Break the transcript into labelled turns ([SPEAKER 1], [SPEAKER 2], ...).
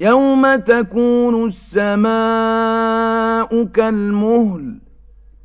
[SPEAKER 1] يَوْمَ تَكُونُ السَّمَاءُ كَالْمُهْلِ